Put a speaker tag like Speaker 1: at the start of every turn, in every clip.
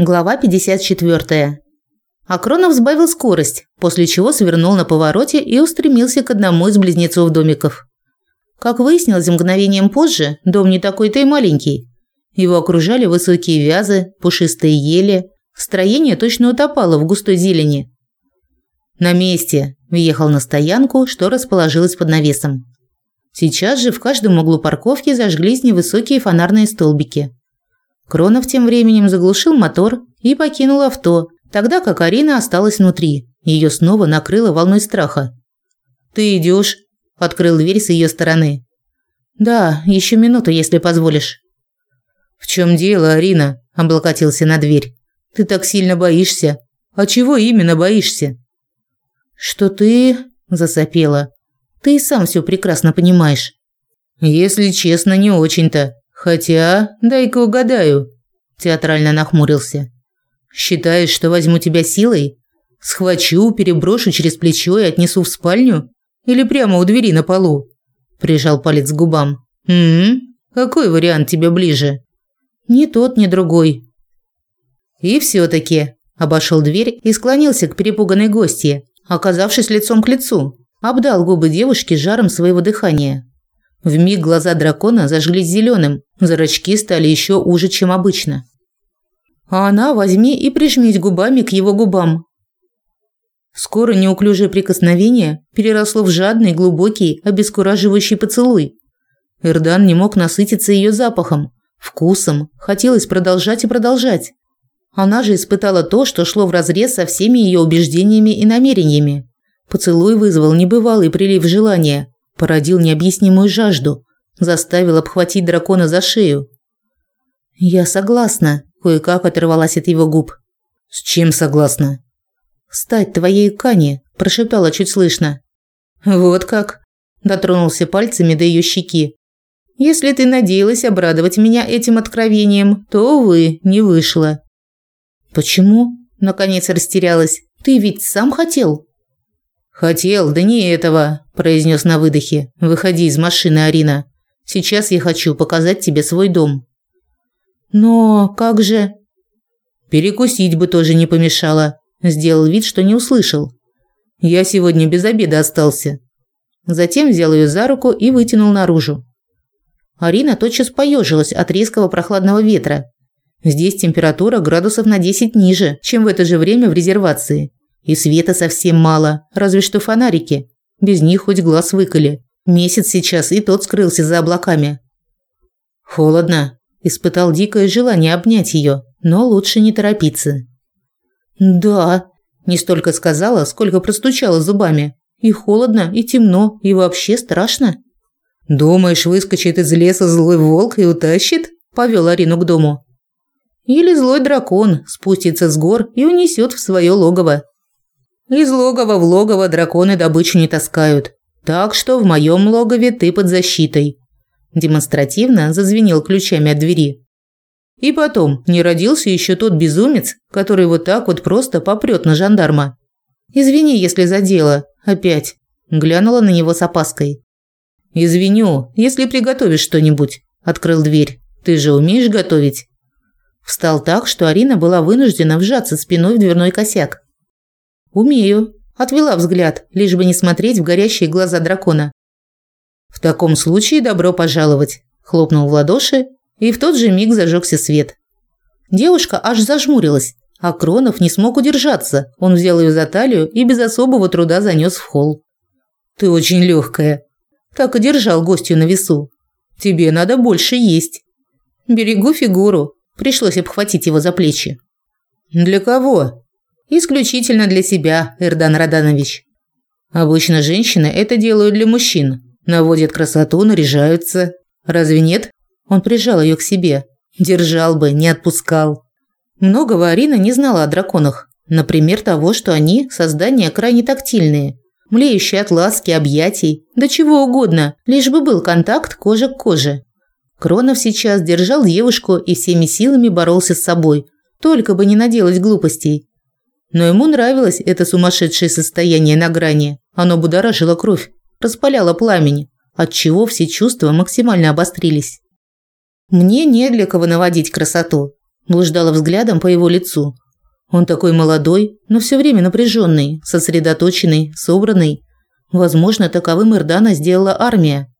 Speaker 1: Глава 54. Акронов сбавил скорость, после чего свернул на повороте и устремился к одному из близнецов домиков. Как выяснилось мгновением позже, дом не такой-то и маленький. Его окружали высокие вязы, пушистые ели. Строение точно утопало в густой зелени. «На месте!» – въехал на стоянку, что расположилась под навесом. Сейчас же в каждом углу парковки зажглись невысокие фонарные столбики – Кронов тем временем заглушил мотор и покинул авто, тогда как Арина осталась внутри. Ее снова накрыло волной страха. «Ты идешь? открыл дверь с ее стороны. «Да, еще минуту, если позволишь». «В чем дело, Арина?» – облокотился на дверь. «Ты так сильно боишься. А чего именно боишься?» «Что ты...» – засопела. «Ты сам все прекрасно понимаешь». «Если честно, не очень-то. Хотя, дай-ка угадаю, театрально нахмурился. Считаешь, что возьму тебя силой? Схвачу, переброшу через плечо и отнесу в спальню? Или прямо у двери на полу? Прижал палец к губам. Хм, какой вариант тебе ближе? Ни тот, ни другой. И все таки обошел дверь и склонился к перепуганной гостье, оказавшись лицом к лицу, обдал губы девушки жаром своего дыхания. Вмиг глаза дракона зажглись зеленым, зрачки стали еще уже, чем обычно. А она возьми и прижмись губами к его губам. Скоро неуклюжее прикосновение переросло в жадный, глубокий, обескураживающий поцелуй. Эрдан не мог насытиться ее запахом, вкусом, хотелось продолжать и продолжать. Она же испытала то, что шло вразрез со всеми ее убеждениями и намерениями. Поцелуй вызвал небывалый прилив желания, породил необъяснимую жажду, заставил обхватить дракона за шею. «Я согласна», – кое-как оторвалась от его губ. «С чем согласна?» «Стать твоей Кани», – прошептала чуть слышно. «Вот как?» – дотронулся пальцами до ее щеки. «Если ты надеялась обрадовать меня этим откровением, то, увы, не вышло». «Почему?» – наконец растерялась. «Ты ведь сам хотел?» «Хотел, да не этого», – произнес на выдохе. «Выходи из машины, Арина. Сейчас я хочу показать тебе свой дом». «Но как же...» «Перекусить бы тоже не помешало», – сделал вид, что не услышал. «Я сегодня без обеда остался». Затем взял ее за руку и вытянул наружу. Арина тотчас поежилась от резкого прохладного ветра. Здесь температура градусов на 10 ниже, чем в это же время в резервации. И света совсем мало, разве что фонарики. Без них хоть глаз выколи. Месяц сейчас и тот скрылся за облаками. Холодно. Испытал дикое желание обнять ее, но лучше не торопиться. Да, не столько сказала, сколько простучала зубами. И холодно, и темно, и вообще страшно. Думаешь, выскочит из леса злой волк и утащит? Повел Арину к дому. Или злой дракон спустится с гор и унесет в свое логово. Из логова в логово драконы добычу не таскают. Так что в моем логове ты под защитой. Демонстративно зазвенел ключами от двери. И потом, не родился еще тот безумец, который вот так вот просто попрет на жандарма. Извини, если задела. Опять. Глянула на него с опаской. Извиню, если приготовишь что-нибудь. Открыл дверь. Ты же умеешь готовить? Встал так, что Арина была вынуждена вжаться спиной в дверной косяк. «Умею», – отвела взгляд, лишь бы не смотреть в горящие глаза дракона. «В таком случае добро пожаловать», – хлопнул в ладоши, и в тот же миг зажегся свет. Девушка аж зажмурилась, а Кронов не смог удержаться. Он взял ее за талию и без особого труда занес в холл. «Ты очень легкая», – так и держал гостью на весу. «Тебе надо больше есть». «Берегу фигуру», – пришлось обхватить его за плечи. «Для кого?» Исключительно для себя, Эрдан Раданович. Обычно женщины это делают для мужчин. Наводят красоту, наряжаются. Разве нет? Он прижал ее к себе. Держал бы, не отпускал. Многого Арина не знала о драконах. Например, того, что они – создания крайне тактильные. Млеющие от ласки, объятий, да чего угодно, лишь бы был контакт кожа к коже. Кронов сейчас держал девушку и всеми силами боролся с собой. Только бы не наделать глупостей. Но ему нравилось это сумасшедшее состояние на грани. Оно будоражило кровь, распаляло пламень, отчего все чувства максимально обострились. Мне не для кого наводить красоту. Блуждала взглядом по его лицу. Он такой молодой, но все время напряженный, сосредоточенный, собранный. Возможно, таковым Ирдана сделала армия.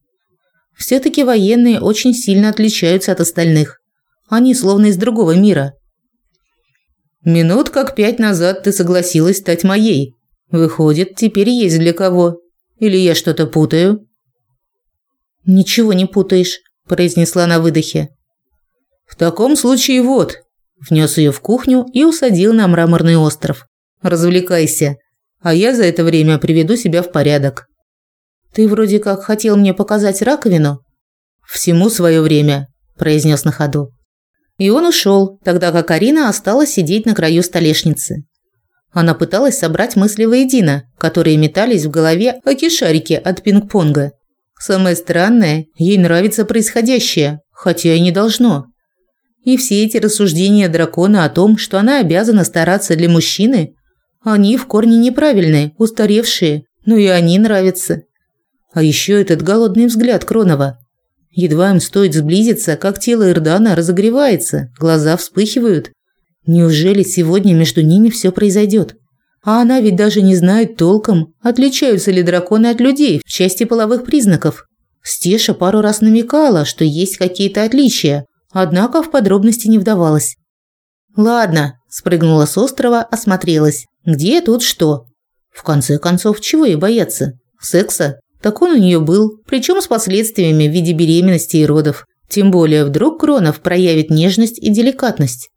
Speaker 1: Все-таки военные очень сильно отличаются от остальных. Они словно из другого мира. Минут как пять назад ты согласилась стать моей. Выходит, теперь есть для кого. Или я что-то путаю? Ничего не путаешь, произнесла на выдохе. В таком случае вот, внес ее в кухню и усадил на мраморный остров. Развлекайся, а я за это время приведу себя в порядок. Ты вроде как хотел мне показать раковину. Всему свое время, произнес на ходу. И он ушел, тогда как Арина осталась сидеть на краю столешницы. Она пыталась собрать мысли воедино, которые метались в голове, как и шарики от пинг-понга. Самое странное, ей нравится происходящее, хотя и не должно. И все эти рассуждения дракона о том, что она обязана стараться для мужчины, они в корне неправильные, устаревшие, но и они нравятся. А еще этот голодный взгляд Кронова. Едва им стоит сблизиться, как тело Ирдана разогревается, глаза вспыхивают. Неужели сегодня между ними все произойдет? А она ведь даже не знает толком, отличаются ли драконы от людей в части половых признаков. Стеша пару раз намекала, что есть какие-то отличия, однако в подробности не вдавалась. «Ладно», – спрыгнула с острова, осмотрелась. «Где тут что?» В конце концов, чего ей бояться? Секса? Так он у нее был, причем с последствиями в виде беременности и родов. Тем более, вдруг Кронов проявит нежность и деликатность.